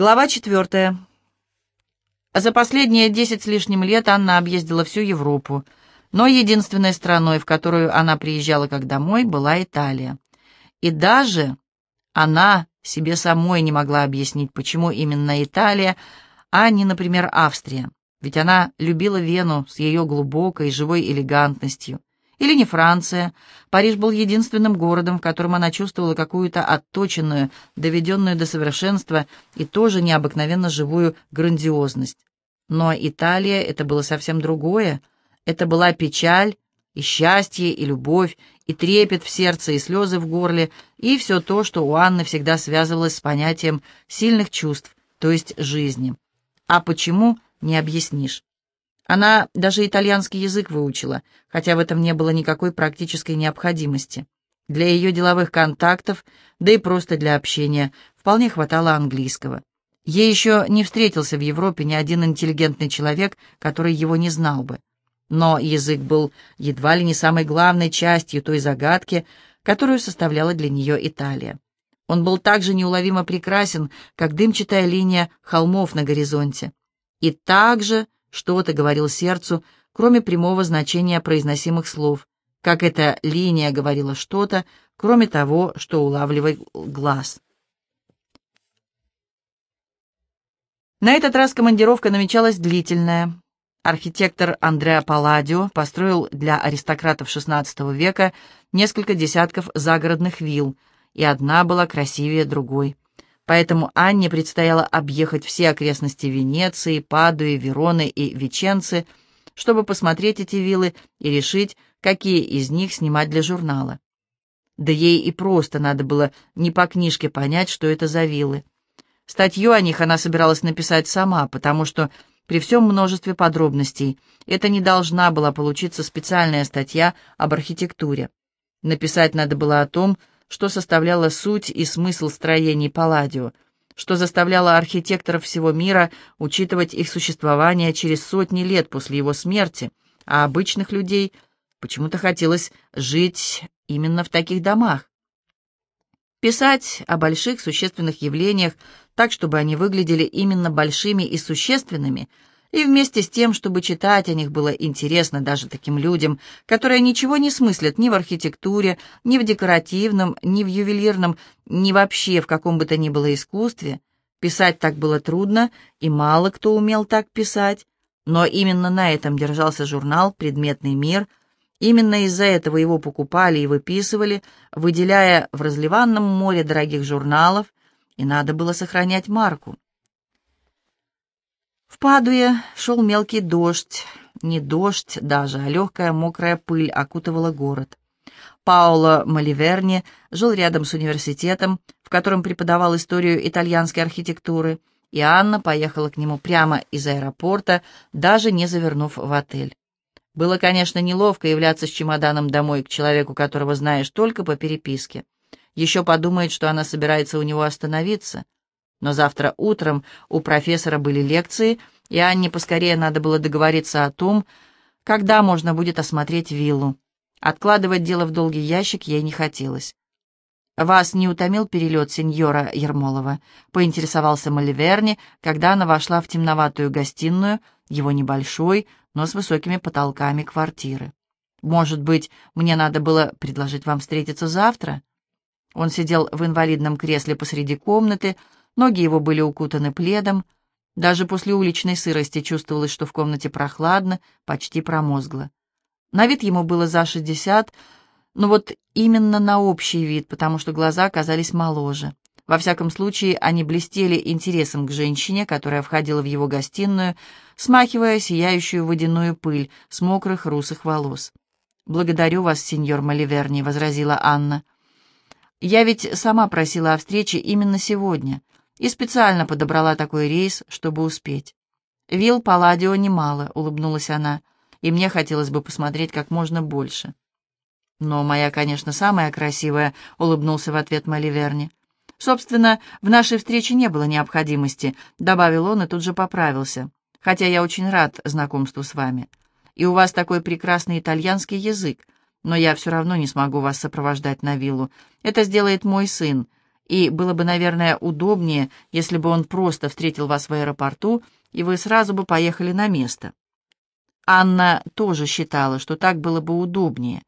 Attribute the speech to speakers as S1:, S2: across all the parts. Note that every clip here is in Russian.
S1: Глава четвертая. За последние десять с лишним лет Анна объездила всю Европу, но единственной страной, в которую она приезжала как домой, была Италия. И даже она себе самой не могла объяснить, почему именно Италия, а не, например, Австрия. Ведь она любила Вену с ее глубокой живой элегантностью. Или не Франция. Париж был единственным городом, в котором она чувствовала какую-то отточенную, доведенную до совершенства и тоже необыкновенно живую грандиозность. Но Италия — это было совсем другое. Это была печаль, и счастье, и любовь, и трепет в сердце, и слезы в горле, и все то, что у Анны всегда связывалось с понятием сильных чувств, то есть жизни. А почему, не объяснишь. Она даже итальянский язык выучила, хотя в этом не было никакой практической необходимости. Для ее деловых контактов, да и просто для общения, вполне хватало английского. Ей еще не встретился в Европе ни один интеллигентный человек, который его не знал бы. Но язык был едва ли не самой главной частью той загадки, которую составляла для нее Италия. Он был так же неуловимо прекрасен, как дымчатая линия холмов на горизонте. И также что-то говорил сердцу, кроме прямого значения произносимых слов, как эта линия говорила что-то, кроме того, что улавливает глаз. На этот раз командировка намечалась длительная. Архитектор Андреа Палладио построил для аристократов XVI века несколько десятков загородных вилл, и одна была красивее другой поэтому Анне предстояло объехать все окрестности Венеции, Падуи, Вероны и Веченцы, чтобы посмотреть эти виллы и решить, какие из них снимать для журнала. Да ей и просто надо было не по книжке понять, что это за виллы. Статью о них она собиралась написать сама, потому что при всем множестве подробностей это не должна была получиться специальная статья об архитектуре. Написать надо было о том, что составляло суть и смысл строений Палладио, что заставляло архитекторов всего мира учитывать их существование через сотни лет после его смерти, а обычных людей почему-то хотелось жить именно в таких домах. Писать о больших существенных явлениях так, чтобы они выглядели именно большими и существенными – и вместе с тем, чтобы читать о них было интересно даже таким людям, которые ничего не смыслят ни в архитектуре, ни в декоративном, ни в ювелирном, ни вообще в каком бы то ни было искусстве. Писать так было трудно, и мало кто умел так писать, но именно на этом держался журнал «Предметный мир», Именно из-за этого его покупали и выписывали, выделяя в разливанном море дорогих журналов, и надо было сохранять марку. В Падуе шел мелкий дождь, не дождь даже, а легкая мокрая пыль окутывала город. Паоло Маливерни жил рядом с университетом, в котором преподавал историю итальянской архитектуры, и Анна поехала к нему прямо из аэропорта, даже не завернув в отель. Было, конечно, неловко являться с чемоданом домой к человеку, которого знаешь только по переписке. Еще подумает, что она собирается у него остановиться — но завтра утром у профессора были лекции, и Анне поскорее надо было договориться о том, когда можно будет осмотреть виллу. Откладывать дело в долгий ящик ей не хотелось. «Вас не утомил перелет сеньора Ермолова?» — поинтересовался Маливерни, когда она вошла в темноватую гостиную, его небольшой, но с высокими потолками квартиры. «Может быть, мне надо было предложить вам встретиться завтра?» Он сидел в инвалидном кресле посреди комнаты, Ноги его были укутаны пледом. Даже после уличной сырости чувствовалось, что в комнате прохладно, почти промозгло. На вид ему было за шестьдесят, но вот именно на общий вид, потому что глаза казались моложе. Во всяком случае, они блестели интересом к женщине, которая входила в его гостиную, смахивая сияющую водяную пыль с мокрых русых волос. «Благодарю вас, сеньор Маливерни», — возразила Анна. «Я ведь сама просила о встрече именно сегодня и специально подобрала такой рейс, чтобы успеть. «Вил Палладио немало», — улыбнулась она, «и мне хотелось бы посмотреть как можно больше». «Но моя, конечно, самая красивая», — улыбнулся в ответ Маливерни. «Собственно, в нашей встрече не было необходимости», — добавил он и тут же поправился. «Хотя я очень рад знакомству с вами. И у вас такой прекрасный итальянский язык, но я все равно не смогу вас сопровождать на виллу. Это сделает мой сын, и было бы, наверное, удобнее, если бы он просто встретил вас в аэропорту, и вы сразу бы поехали на место. Анна тоже считала, что так было бы удобнее,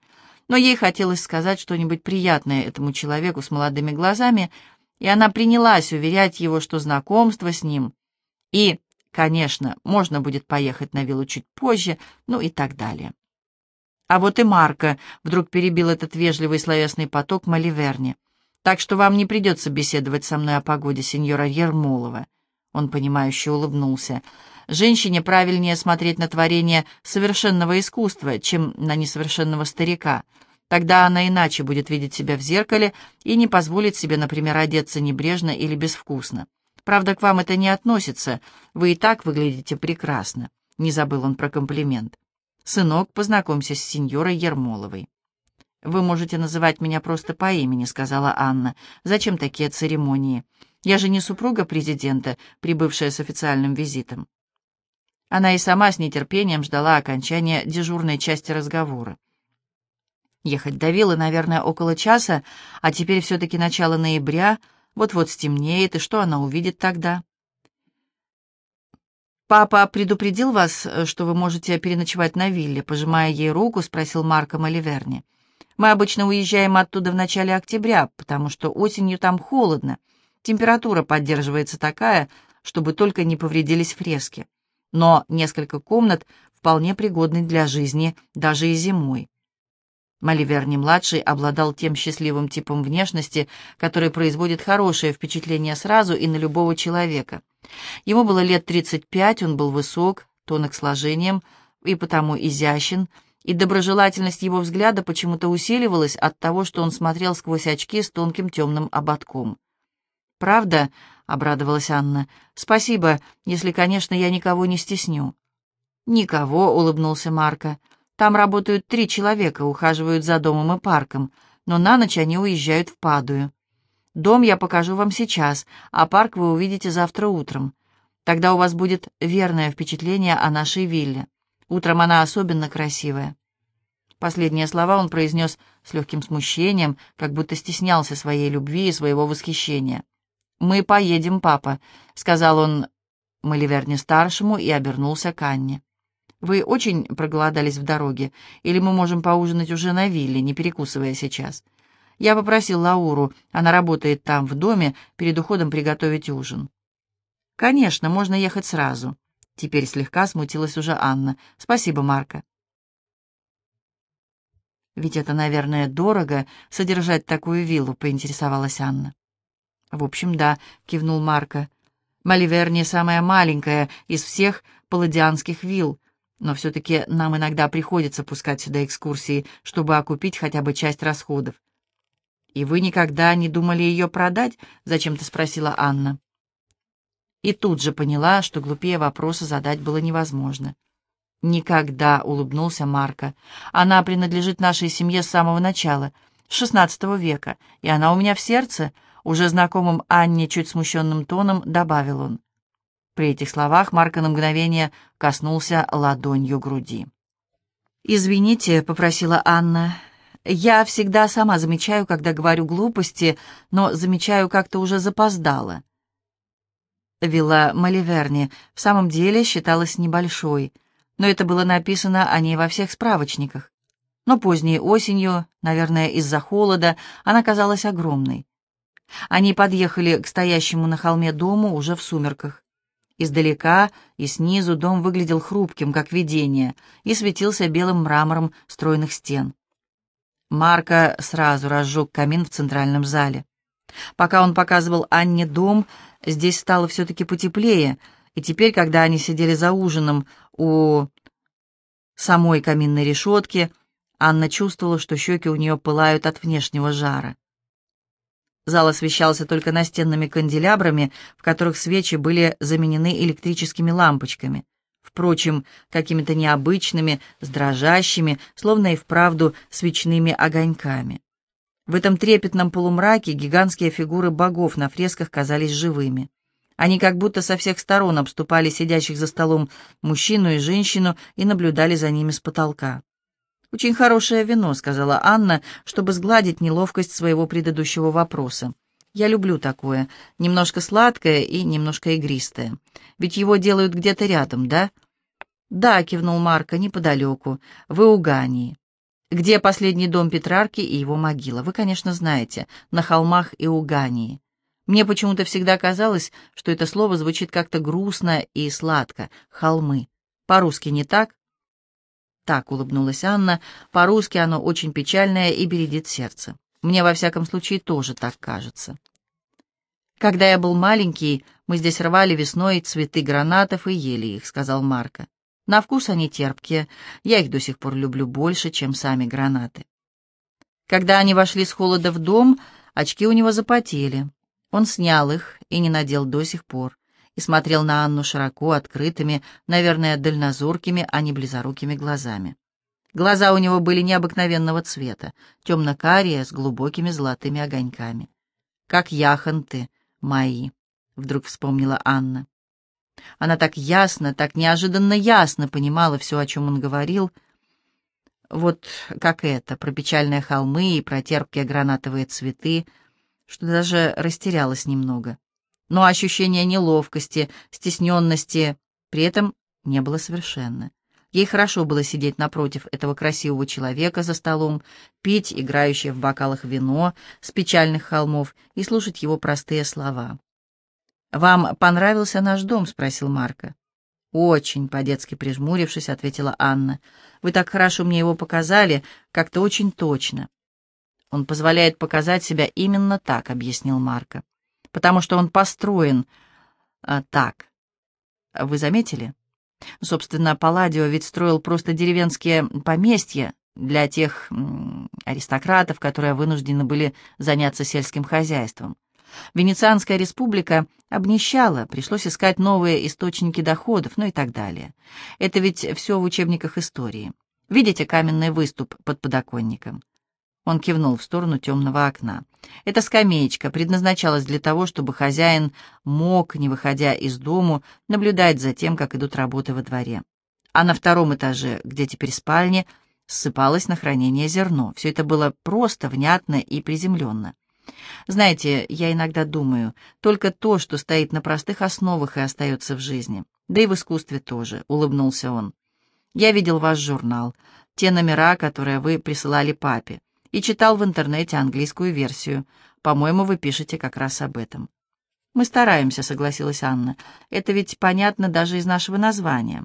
S1: но ей хотелось сказать что-нибудь приятное этому человеку с молодыми глазами, и она принялась уверять его, что знакомство с ним и, конечно, можно будет поехать на виллу чуть позже, ну и так далее. А вот и Марка вдруг перебил этот вежливый словесный поток Маливерни. Так что вам не придется беседовать со мной о погоде, сеньора Ермолова. Он, понимающе улыбнулся. Женщине правильнее смотреть на творение совершенного искусства, чем на несовершенного старика. Тогда она иначе будет видеть себя в зеркале и не позволит себе, например, одеться небрежно или безвкусно. Правда, к вам это не относится, вы и так выглядите прекрасно. Не забыл он про комплимент. Сынок, познакомься с сеньорой Ермоловой. «Вы можете называть меня просто по имени», — сказала Анна. «Зачем такие церемонии? Я же не супруга президента, прибывшая с официальным визитом». Она и сама с нетерпением ждала окончания дежурной части разговора. Ехать до виллы, наверное, около часа, а теперь все-таки начало ноября, вот-вот стемнеет, и что она увидит тогда? «Папа предупредил вас, что вы можете переночевать на вилле?» Пожимая ей руку, спросил Марко Маливерни. Мы обычно уезжаем оттуда в начале октября, потому что осенью там холодно. Температура поддерживается такая, чтобы только не повредились фрески. Но несколько комнат вполне пригодны для жизни даже и зимой. Маливерни-младший обладал тем счастливым типом внешности, который производит хорошее впечатление сразу и на любого человека. Ему было лет 35, он был высок, тонок сложением и потому изящен, и доброжелательность его взгляда почему-то усиливалась от того, что он смотрел сквозь очки с тонким темным ободком. «Правда?» — обрадовалась Анна. «Спасибо, если, конечно, я никого не стесню». «Никого», — улыбнулся Марко. «Там работают три человека, ухаживают за домом и парком, но на ночь они уезжают в Падую. Дом я покажу вам сейчас, а парк вы увидите завтра утром. Тогда у вас будет верное впечатление о нашей вилле. Утром она особенно красивая. Последние слова он произнес с легким смущением, как будто стеснялся своей любви и своего восхищения. «Мы поедем, папа», — сказал он Маливерне-старшему и обернулся к Анне. «Вы очень проголодались в дороге, или мы можем поужинать уже на вилле, не перекусывая сейчас?» Я попросил Лауру, она работает там, в доме, перед уходом приготовить ужин. «Конечно, можно ехать сразу. Теперь слегка смутилась уже Анна. «Спасибо, Марка». «Ведь это, наверное, дорого содержать такую виллу», — поинтересовалась Анна. «В общем, да», — кивнул Марка. «Маливерни самая маленькая из всех палладианских вилл, но все-таки нам иногда приходится пускать сюда экскурсии, чтобы окупить хотя бы часть расходов». «И вы никогда не думали ее продать?» — зачем-то спросила Анна и тут же поняла, что глупее вопроса задать было невозможно. «Никогда», — улыбнулся Марко. «Она принадлежит нашей семье с самого начала, с XVI века, и она у меня в сердце», — уже знакомым Анне чуть смущенным тоном добавил он. При этих словах Марко на мгновение коснулся ладонью груди. «Извините», — попросила Анна, — «я всегда сама замечаю, когда говорю глупости, но замечаю как-то уже запоздало». Вилла Маливерни в самом деле считалась небольшой, но это было написано о ней во всех справочниках. Но поздней осенью, наверное, из-за холода, она казалась огромной. Они подъехали к стоящему на холме дому уже в сумерках. Издалека и снизу дом выглядел хрупким, как видение, и светился белым мрамором стройных стен. Марко сразу разжег камин в центральном зале. Пока он показывал Анне дом, здесь стало все-таки потеплее, и теперь, когда они сидели за ужином у самой каминной решетки, Анна чувствовала, что щеки у нее пылают от внешнего жара. Зал освещался только настенными канделябрами, в которых свечи были заменены электрическими лампочками. Впрочем, какими-то необычными, с дрожащими, словно и вправду свечными огоньками. В этом трепетном полумраке гигантские фигуры богов на фресках казались живыми. Они как будто со всех сторон обступали сидящих за столом мужчину и женщину и наблюдали за ними с потолка. «Очень хорошее вино», — сказала Анна, чтобы сгладить неловкость своего предыдущего вопроса. Я люблю такое, немножко сладкое и немножко игристое. Ведь его делают где-то рядом, да?» «Да», — кивнул Марко, — «неподалеку, в Иугании». «Где последний дом Петрарки и его могила? Вы, конечно, знаете, на холмах Иугании. Мне почему-то всегда казалось, что это слово звучит как-то грустно и сладко. Холмы. По-русски не так?» «Так», — улыбнулась Анна, — «по-русски оно очень печальное и бередит сердце. Мне, во всяком случае, тоже так кажется». «Когда я был маленький, мы здесь рвали весной цветы гранатов и ели их», — сказал Марко. «На вкус они терпкие, я их до сих пор люблю больше, чем сами гранаты». Когда они вошли с холода в дом, очки у него запотели. Он снял их и не надел до сих пор, и смотрел на Анну широко открытыми, наверное, дальнозоркими, а не близорукими глазами. Глаза у него были необыкновенного цвета, темно-карие, с глубокими золотыми огоньками. «Как яхонты мои», — вдруг вспомнила Анна. Она так ясно, так неожиданно ясно понимала все, о чем он говорил. Вот как это, про печальные холмы и про терпкие гранатовые цветы — что даже растерялась немного. Но ощущение неловкости, стесненности при этом не было совершенно. Ей хорошо было сидеть напротив этого красивого человека за столом, пить играющее в бокалах вино с печальных холмов и слушать его простые слова. «Вам понравился наш дом?» — спросил Марко. «Очень», — по-детски прижмурившись, ответила Анна. «Вы так хорошо мне его показали, как-то очень точно. Он позволяет показать себя именно так, объяснил Марко. Потому что он построен а, так. Вы заметили? Собственно, Палладио ведь строил просто деревенские поместья для тех аристократов, которые вынуждены были заняться сельским хозяйством. Венецианская республика обнищала, пришлось искать новые источники доходов, ну и так далее. Это ведь все в учебниках истории. Видите каменный выступ под подоконником? Он кивнул в сторону темного окна. Эта скамеечка предназначалась для того, чтобы хозяин мог, не выходя из дому, наблюдать за тем, как идут работы во дворе. А на втором этаже, где теперь спальни, ссыпалось на хранение зерно. Все это было просто, внятно и приземленно. Знаете, я иногда думаю, только то, что стоит на простых основах и остается в жизни. Да и в искусстве тоже, — улыбнулся он. Я видел ваш журнал, те номера, которые вы присылали папе и читал в интернете английскую версию. По-моему, вы пишете как раз об этом». «Мы стараемся», — согласилась Анна. «Это ведь понятно даже из нашего названия.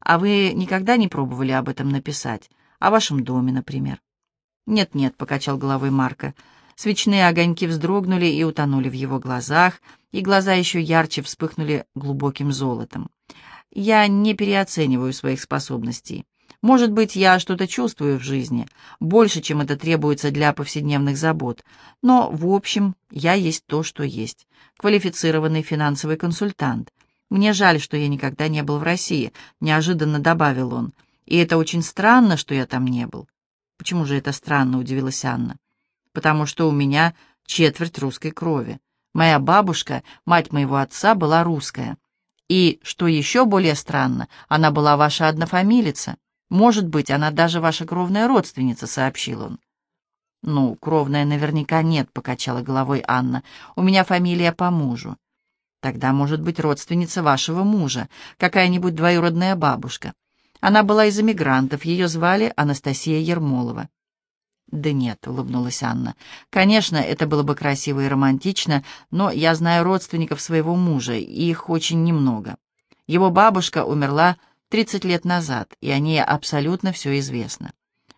S1: А вы никогда не пробовали об этом написать? О вашем доме, например?» «Нет-нет», — покачал головой Марка. Свечные огоньки вздрогнули и утонули в его глазах, и глаза еще ярче вспыхнули глубоким золотом. «Я не переоцениваю своих способностей. Может быть, я что-то чувствую в жизни, больше, чем это требуется для повседневных забот, но, в общем, я есть то, что есть. Квалифицированный финансовый консультант. Мне жаль, что я никогда не был в России, неожиданно добавил он. И это очень странно, что я там не был. Почему же это странно, удивилась Анна. Потому что у меня четверть русской крови. Моя бабушка, мать моего отца, была русская. И, что еще более странно, она была ваша однофамилица. Может быть, она даже ваша кровная родственница», — сообщил он. «Ну, кровная наверняка нет», — покачала головой Анна. «У меня фамилия по мужу». «Тогда, может быть, родственница вашего мужа, какая-нибудь двоюродная бабушка. Она была из эмигрантов, ее звали Анастасия Ермолова». «Да нет», — улыбнулась Анна. «Конечно, это было бы красиво и романтично, но я знаю родственников своего мужа, и их очень немного. Его бабушка умерла 30 лет назад, и о ней абсолютно все известно.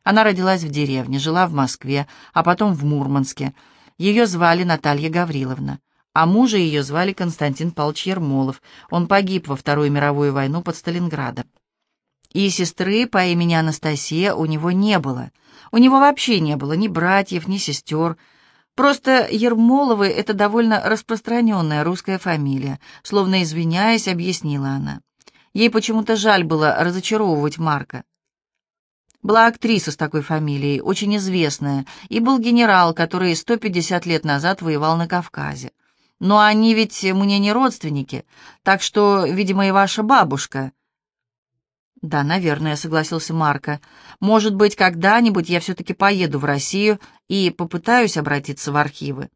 S1: Она родилась в деревне, жила в Москве, а потом в Мурманске. Ее звали Наталья Гавриловна, а мужа ее звали Константин Павлович Ермолов. Он погиб во Вторую мировую войну под Сталинградом. И сестры по имени Анастасия у него не было. У него вообще не было ни братьев, ни сестер. Просто Ермоловы — это довольно распространенная русская фамилия, словно извиняясь, объяснила она. Ей почему-то жаль было разочаровывать Марка. Была актриса с такой фамилией, очень известная, и был генерал, который 150 лет назад воевал на Кавказе. Но они ведь мне не родственники, так что, видимо, и ваша бабушка. Да, наверное, согласился Марко. Может быть, когда-нибудь я все-таки поеду в Россию и попытаюсь обратиться в архивы.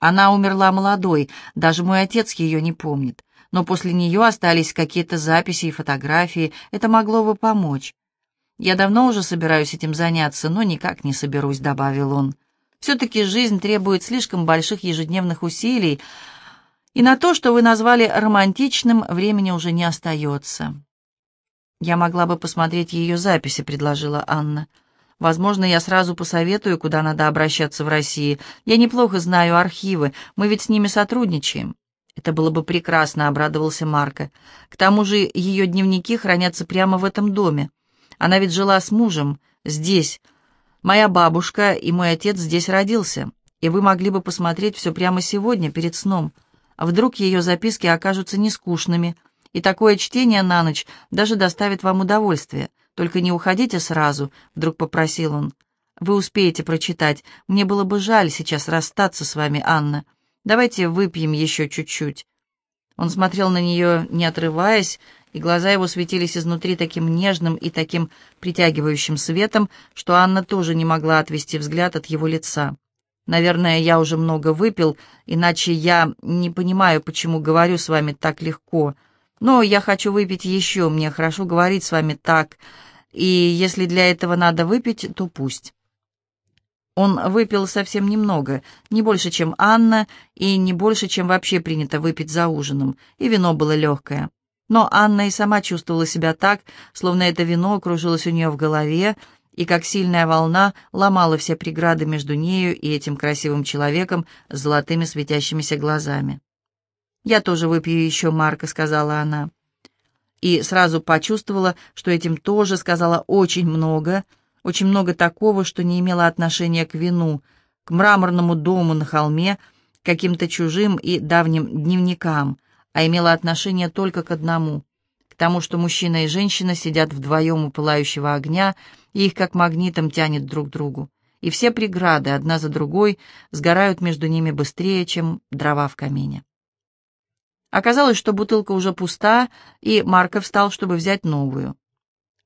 S1: Она умерла молодой, даже мой отец ее не помнит. Но после нее остались какие-то записи и фотографии, это могло бы помочь. Я давно уже собираюсь этим заняться, но никак не соберусь», — добавил он. «Все-таки жизнь требует слишком больших ежедневных усилий, и на то, что вы назвали романтичным, времени уже не остается». «Я могла бы посмотреть ее записи», — предложила Анна. «Возможно, я сразу посоветую, куда надо обращаться в России. Я неплохо знаю архивы, мы ведь с ними сотрудничаем». «Это было бы прекрасно», — обрадовался Марко. «К тому же ее дневники хранятся прямо в этом доме. Она ведь жила с мужем, здесь. Моя бабушка и мой отец здесь родился, и вы могли бы посмотреть все прямо сегодня, перед сном. А вдруг ее записки окажутся нескучными, и такое чтение на ночь даже доставит вам удовольствие. Только не уходите сразу», — вдруг попросил он. «Вы успеете прочитать. Мне было бы жаль сейчас расстаться с вами, Анна. Давайте выпьем еще чуть-чуть». Он смотрел на нее, не отрываясь, и глаза его светились изнутри таким нежным и таким притягивающим светом, что Анна тоже не могла отвести взгляд от его лица. «Наверное, я уже много выпил, иначе я не понимаю, почему говорю с вами так легко. Но я хочу выпить еще, мне хорошо говорить с вами так, и если для этого надо выпить, то пусть». Он выпил совсем немного, не больше, чем Анна, и не больше, чем вообще принято выпить за ужином, и вино было легкое. Но Анна и сама чувствовала себя так, словно это вино кружилось у нее в голове, и как сильная волна ломала все преграды между нею и этим красивым человеком с золотыми светящимися глазами. «Я тоже выпью еще, Марка», — сказала она. И сразу почувствовала, что этим тоже сказала очень много, очень много такого, что не имело отношения к вину, к мраморному дому на холме, к каким-то чужим и давним дневникам, а имела отношение только к одному, к тому, что мужчина и женщина сидят вдвоем у пылающего огня, и их как магнитом тянет друг к другу, и все преграды, одна за другой, сгорают между ними быстрее, чем дрова в камине. Оказалось, что бутылка уже пуста, и Марко встал, чтобы взять новую.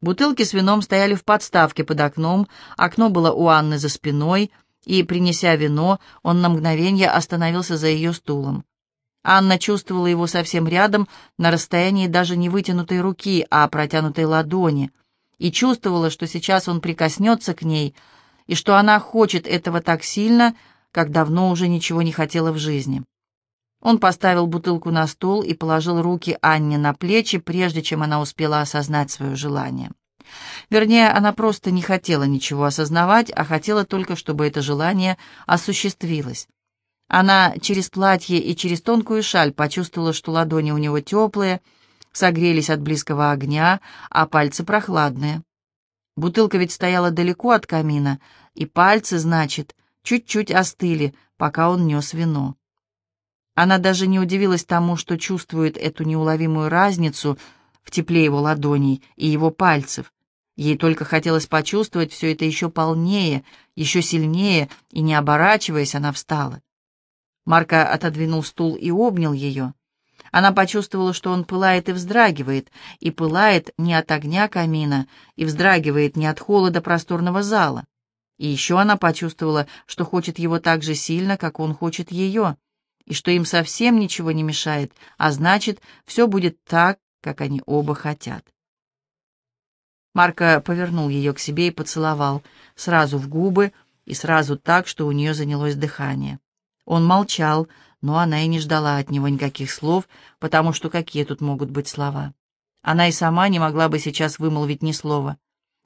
S1: Бутылки с вином стояли в подставке под окном, окно было у Анны за спиной, и, принеся вино, он на мгновение остановился за ее стулом. Анна чувствовала его совсем рядом, на расстоянии даже не вытянутой руки, а протянутой ладони, и чувствовала, что сейчас он прикоснется к ней, и что она хочет этого так сильно, как давно уже ничего не хотела в жизни. Он поставил бутылку на стол и положил руки Анне на плечи, прежде чем она успела осознать свое желание. Вернее, она просто не хотела ничего осознавать, а хотела только, чтобы это желание осуществилось. Она через платье и через тонкую шаль почувствовала, что ладони у него теплые, согрелись от близкого огня, а пальцы прохладные. Бутылка ведь стояла далеко от камина, и пальцы, значит, чуть-чуть остыли, пока он нес вино. Она даже не удивилась тому, что чувствует эту неуловимую разницу в тепле его ладоней и его пальцев. Ей только хотелось почувствовать все это еще полнее, еще сильнее, и, не оборачиваясь, она встала. Марка отодвинул стул и обнял ее. Она почувствовала, что он пылает и вздрагивает, и пылает не от огня камина, и вздрагивает не от холода просторного зала. И еще она почувствовала, что хочет его так же сильно, как он хочет ее, и что им совсем ничего не мешает, а значит, все будет так, как они оба хотят. Марка повернул ее к себе и поцеловал, сразу в губы и сразу так, что у нее занялось дыхание. Он молчал, но она и не ждала от него никаких слов, потому что какие тут могут быть слова? Она и сама не могла бы сейчас вымолвить ни слова.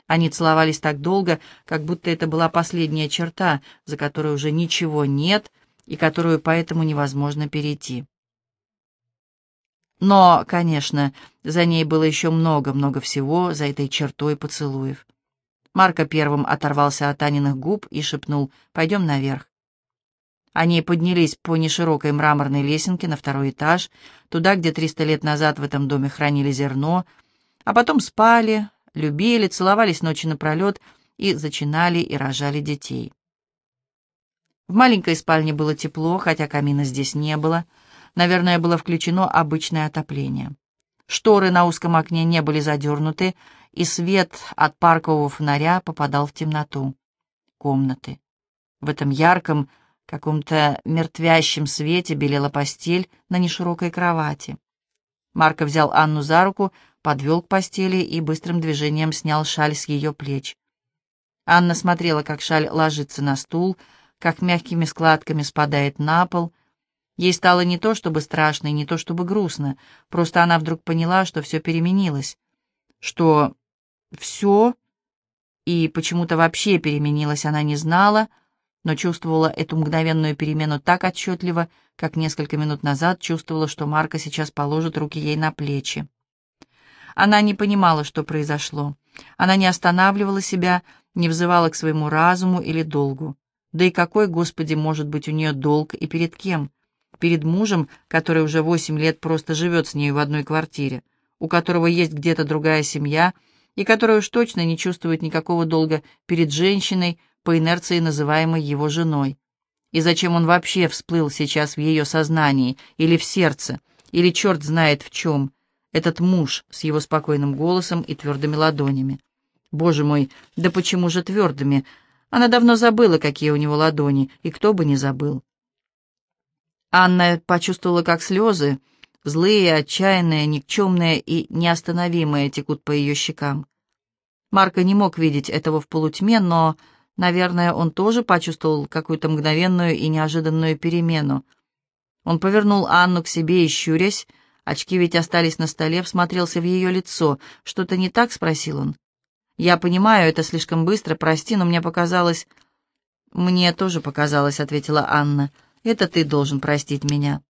S1: Они целовались так долго, как будто это была последняя черта, за которой уже ничего нет и которую поэтому невозможно перейти. Но, конечно, за ней было еще много-много всего, за этой чертой поцелуев. Марко первым оторвался от Аниных губ и шепнул «Пойдем наверх». Они поднялись по неширокой мраморной лесенке на второй этаж, туда, где триста лет назад в этом доме хранили зерно, а потом спали, любили, целовались ночи напролет и зачинали и рожали детей. В маленькой спальне было тепло, хотя камина здесь не было. Наверное, было включено обычное отопление. Шторы на узком окне не были задернуты, и свет от паркового фонаря попадал в темноту комнаты. В этом ярком, каком-то мертвящем свете белела постель на неширокой кровати. Марко взял Анну за руку, подвел к постели и быстрым движением снял шаль с ее плеч. Анна смотрела, как шаль ложится на стул, как мягкими складками спадает на пол. Ей стало не то чтобы страшно и не то чтобы грустно, просто она вдруг поняла, что все переменилось, что все и почему-то вообще переменилось она не знала, но чувствовала эту мгновенную перемену так отчетливо, как несколько минут назад чувствовала, что Марка сейчас положит руки ей на плечи. Она не понимала, что произошло. Она не останавливала себя, не взывала к своему разуму или долгу. Да и какой, Господи, может быть у нее долг и перед кем? Перед мужем, который уже восемь лет просто живет с ней в одной квартире, у которого есть где-то другая семья и который уж точно не чувствует никакого долга перед женщиной, по инерции называемой его женой. И зачем он вообще всплыл сейчас в ее сознании или в сердце, или черт знает в чем, этот муж с его спокойным голосом и твердыми ладонями. Боже мой, да почему же твердыми? Она давно забыла, какие у него ладони, и кто бы не забыл. Анна почувствовала, как слезы, злые, отчаянные, никчемные и неостановимые, текут по ее щекам. Марко не мог видеть этого в полутьме, но Наверное, он тоже почувствовал какую-то мгновенную и неожиданную перемену. Он повернул Анну к себе и, щурясь, очки ведь остались на столе, всмотрелся в ее лицо. «Что-то не так?» — спросил он. «Я понимаю, это слишком быстро, прости, но мне показалось...» «Мне тоже показалось», — ответила Анна. «Это ты должен простить меня».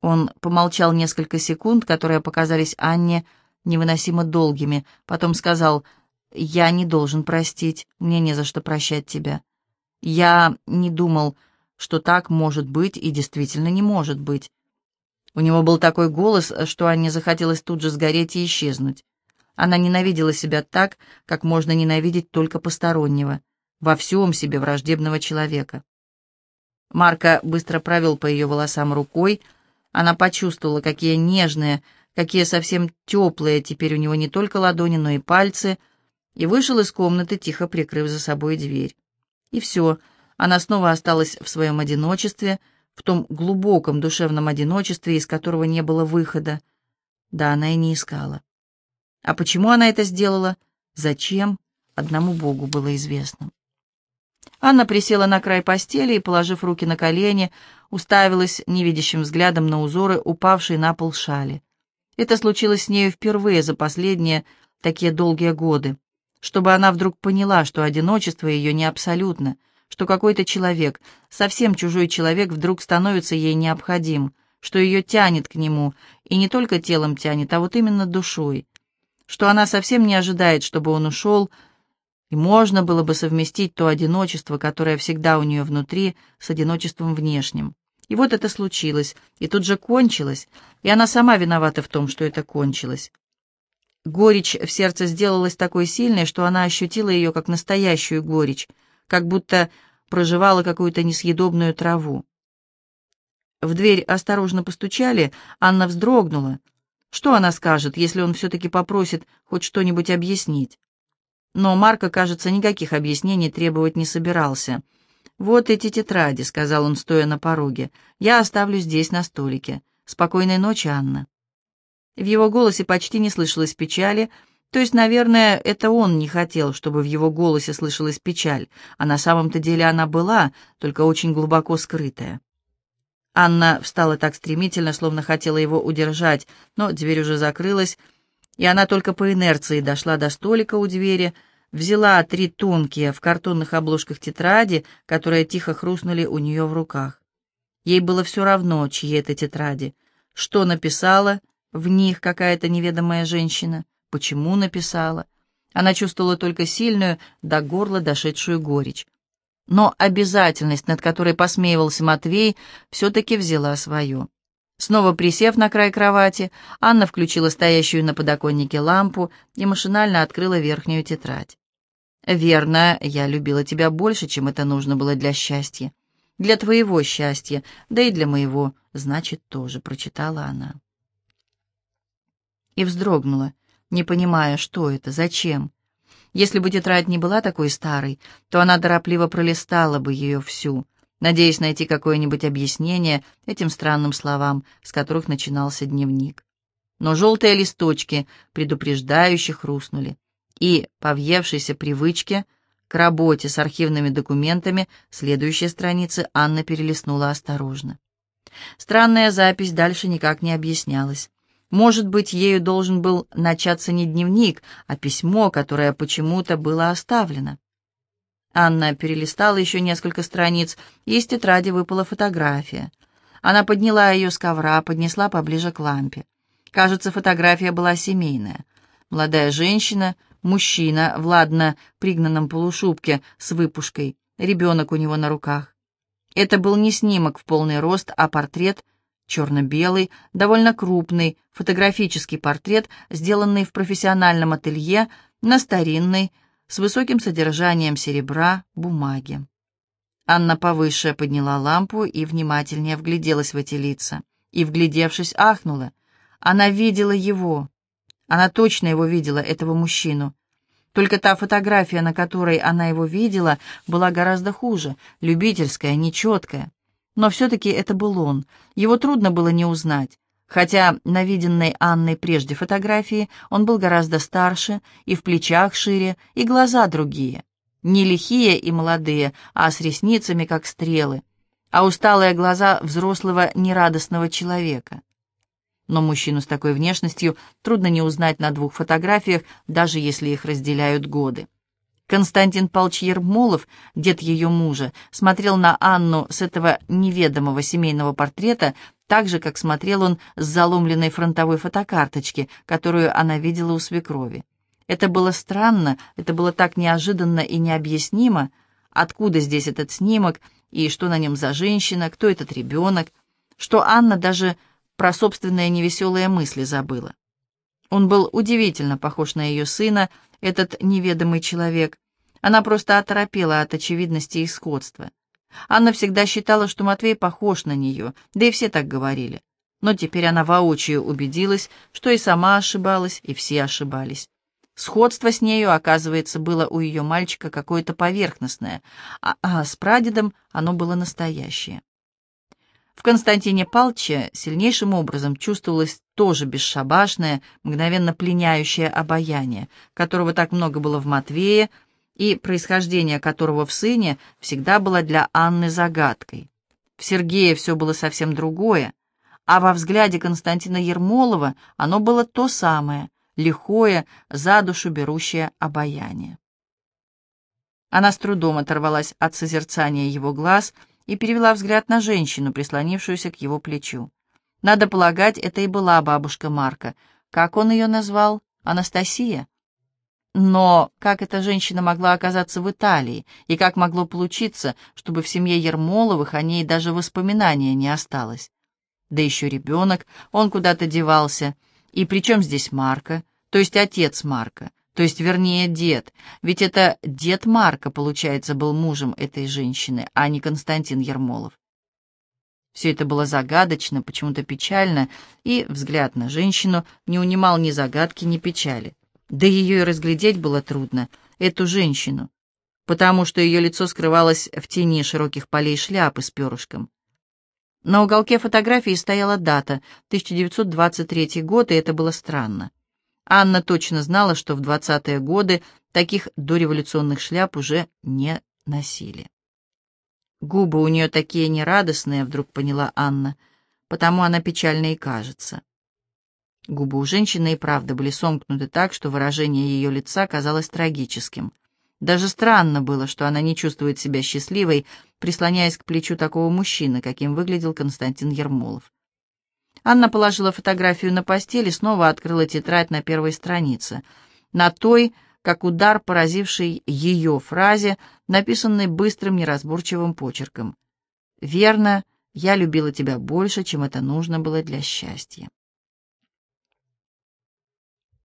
S1: Он помолчал несколько секунд, которые показались Анне невыносимо долгими, потом сказал я не должен простить, мне не за что прощать тебя. Я не думал, что так может быть и действительно не может быть. У него был такой голос, что Анне захотелось тут же сгореть и исчезнуть. Она ненавидела себя так, как можно ненавидеть только постороннего, во всем себе враждебного человека. Марка быстро провел по ее волосам рукой. Она почувствовала, какие нежные, какие совсем теплые теперь у него не только ладони, но и пальцы — и вышел из комнаты, тихо прикрыв за собой дверь. И все, она снова осталась в своем одиночестве, в том глубоком душевном одиночестве, из которого не было выхода. Да, она и не искала. А почему она это сделала? Зачем? Одному Богу было известно. Анна присела на край постели и, положив руки на колени, уставилась невидящим взглядом на узоры, упавшие на пол шали. Это случилось с нею впервые за последние такие долгие годы чтобы она вдруг поняла, что одиночество ее не абсолютно, что какой-то человек, совсем чужой человек, вдруг становится ей необходим, что ее тянет к нему, и не только телом тянет, а вот именно душой, что она совсем не ожидает, чтобы он ушел, и можно было бы совместить то одиночество, которое всегда у нее внутри, с одиночеством внешним. И вот это случилось, и тут же кончилось, и она сама виновата в том, что это кончилось. Горечь в сердце сделалась такой сильной, что она ощутила ее как настоящую горечь, как будто проживала какую-то несъедобную траву. В дверь осторожно постучали, Анна вздрогнула. Что она скажет, если он все-таки попросит хоть что-нибудь объяснить? Но Марко, кажется, никаких объяснений требовать не собирался. «Вот эти тетради», — сказал он, стоя на пороге. «Я оставлю здесь на столике. Спокойной ночи, Анна». В его голосе почти не слышалось печали, то есть, наверное, это он не хотел, чтобы в его голосе слышалась печаль, а на самом-то деле она была, только очень глубоко скрытая. Анна встала так стремительно, словно хотела его удержать, но дверь уже закрылась, и она только по инерции дошла до столика у двери, взяла три тонкие в картонных обложках тетради, которые тихо хрустнули у нее в руках. Ей было все равно, чьи это тетради, что написала — в них какая-то неведомая женщина. Почему написала? Она чувствовала только сильную, до горла дошедшую горечь. Но обязательность, над которой посмеивался Матвей, все-таки взяла свое. Снова присев на край кровати, Анна включила стоящую на подоконнике лампу и машинально открыла верхнюю тетрадь. «Верно, я любила тебя больше, чем это нужно было для счастья. Для твоего счастья, да и для моего, значит, тоже», — прочитала она и вздрогнула, не понимая, что это, зачем. Если бы тетрадь не была такой старой, то она торопливо пролистала бы ее всю, надеясь найти какое-нибудь объяснение этим странным словам, с которых начинался дневник. Но желтые листочки предупреждающе хрустнули, и, по въевшейся привычке, к работе с архивными документами следующие страницы Анна перелистнула осторожно. Странная запись дальше никак не объяснялась. Может быть, ею должен был начаться не дневник, а письмо, которое почему-то было оставлено. Анна перелистала еще несколько страниц, и из тетради выпала фотография. Она подняла ее с ковра, поднесла поближе к лампе. Кажется, фотография была семейная. Молодая женщина, мужчина в ладно пригнанном полушубке с выпушкой, ребенок у него на руках. Это был не снимок в полный рост, а портрет, черно-белый, довольно крупный, фотографический портрет, сделанный в профессиональном ателье на старинной, с высоким содержанием серебра, бумаги. Анна повыше подняла лампу и внимательнее вгляделась в эти лица. И, вглядевшись, ахнула. Она видела его. Она точно его видела, этого мужчину. Только та фотография, на которой она его видела, была гораздо хуже, любительская, нечеткая. Но все-таки это был он. Его трудно было не узнать. Хотя на виденной Анной прежде фотографии он был гораздо старше, и в плечах шире, и глаза другие. Не лихие и молодые, а с ресницами, как стрелы, а усталые глаза взрослого нерадостного человека. Но мужчину с такой внешностью трудно не узнать на двух фотографиях, даже если их разделяют годы. Константин Палч Ермолов, дед ее мужа, смотрел на Анну с этого неведомого семейного портрета так же, как смотрел он с заломленной фронтовой фотокарточки, которую она видела у свекрови. Это было странно, это было так неожиданно и необъяснимо, откуда здесь этот снимок и что на нем за женщина, кто этот ребенок, что Анна даже про собственные невеселые мысли забыла. Он был удивительно похож на ее сына, этот неведомый человек. Она просто оторопела от очевидности и сходства. Анна всегда считала, что Матвей похож на нее, да и все так говорили. Но теперь она воочию убедилась, что и сама ошибалась, и все ошибались. Сходство с нею, оказывается, было у ее мальчика какое-то поверхностное, а, а с прадедом оно было настоящее. В Константине Палче сильнейшим образом чувствовалось тоже бесшабашное, мгновенно пленяющее обаяние, которого так много было в Матвее, и происхождение которого в сыне всегда было для Анны загадкой. В Сергее все было совсем другое, а во взгляде Константина Ермолова оно было то самое, лихое, за душу берущее обаяние. Она с трудом оторвалась от созерцания его глаз и перевела взгляд на женщину, прислонившуюся к его плечу. Надо полагать, это и была бабушка Марка. Как он ее назвал? Анастасия? Но как эта женщина могла оказаться в Италии, и как могло получиться, чтобы в семье Ермоловых о ней даже воспоминания не осталось? Да еще ребенок, он куда-то девался. И при чем здесь Марка, то есть отец Марка, то есть, вернее, дед? Ведь это дед Марка, получается, был мужем этой женщины, а не Константин Ермолов. Все это было загадочно, почему-то печально, и взгляд на женщину не унимал ни загадки, ни печали. Да ее и разглядеть было трудно, эту женщину, потому что ее лицо скрывалось в тени широких полей шляпы с перышком. На уголке фотографии стояла дата, 1923 год, и это было странно. Анна точно знала, что в 20-е годы таких дореволюционных шляп уже не носили. Губы у нее такие нерадостные, вдруг поняла Анна, потому она печальной и кажется. Губы у женщины и правда были сомкнуты так, что выражение ее лица казалось трагическим. Даже странно было, что она не чувствует себя счастливой, прислоняясь к плечу такого мужчины, каким выглядел Константин Ермолов. Анна положила фотографию на постель и снова открыла тетрадь на первой странице. На той, как удар, поразивший ее фразе, написанной быстрым неразборчивым почерком. «Верно, я любила тебя больше, чем это нужно было для счастья».